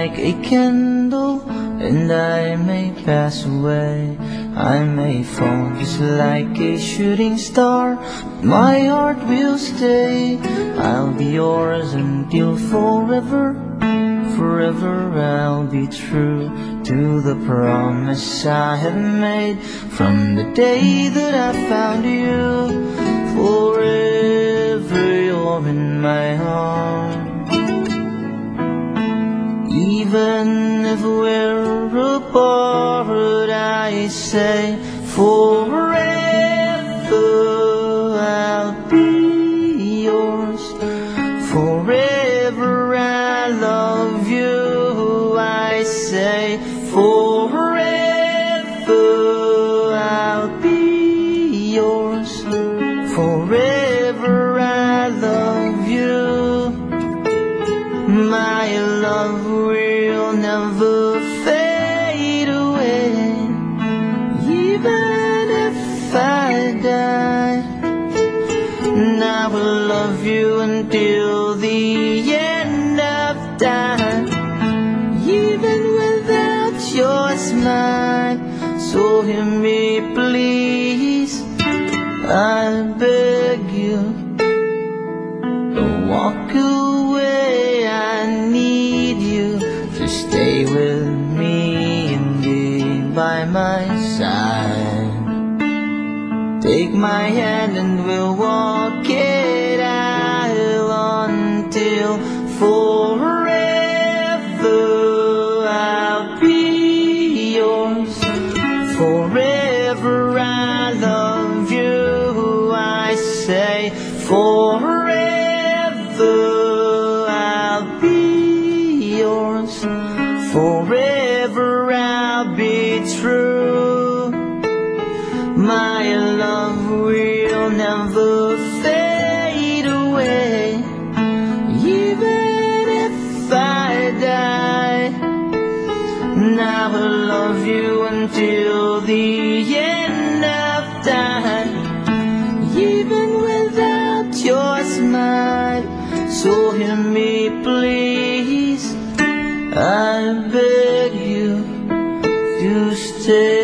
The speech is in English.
like a candle And I may pass away. I may fall just like a shooting star. But My heart will stay. I'll be yours until forever. Forever I'll be true To the promise I have made. From the day that I found you Forever you're in my heart if we're apart, I say forever I'll be yours. Forever I love you, I say forever I'll be yours. Forever My love will never fade away. Even if I die And I will love you until the end of time. Even without your smile So hear me please. I beg with me and be by my side. Take my hand and we'll walk it out until forever I'll be yours. Forever I love you, I say forever Forever I'll be true. My love will never fade away, even if I die. I will love you until the end of time, even without your smile. So hear me, please. I beg you to stay.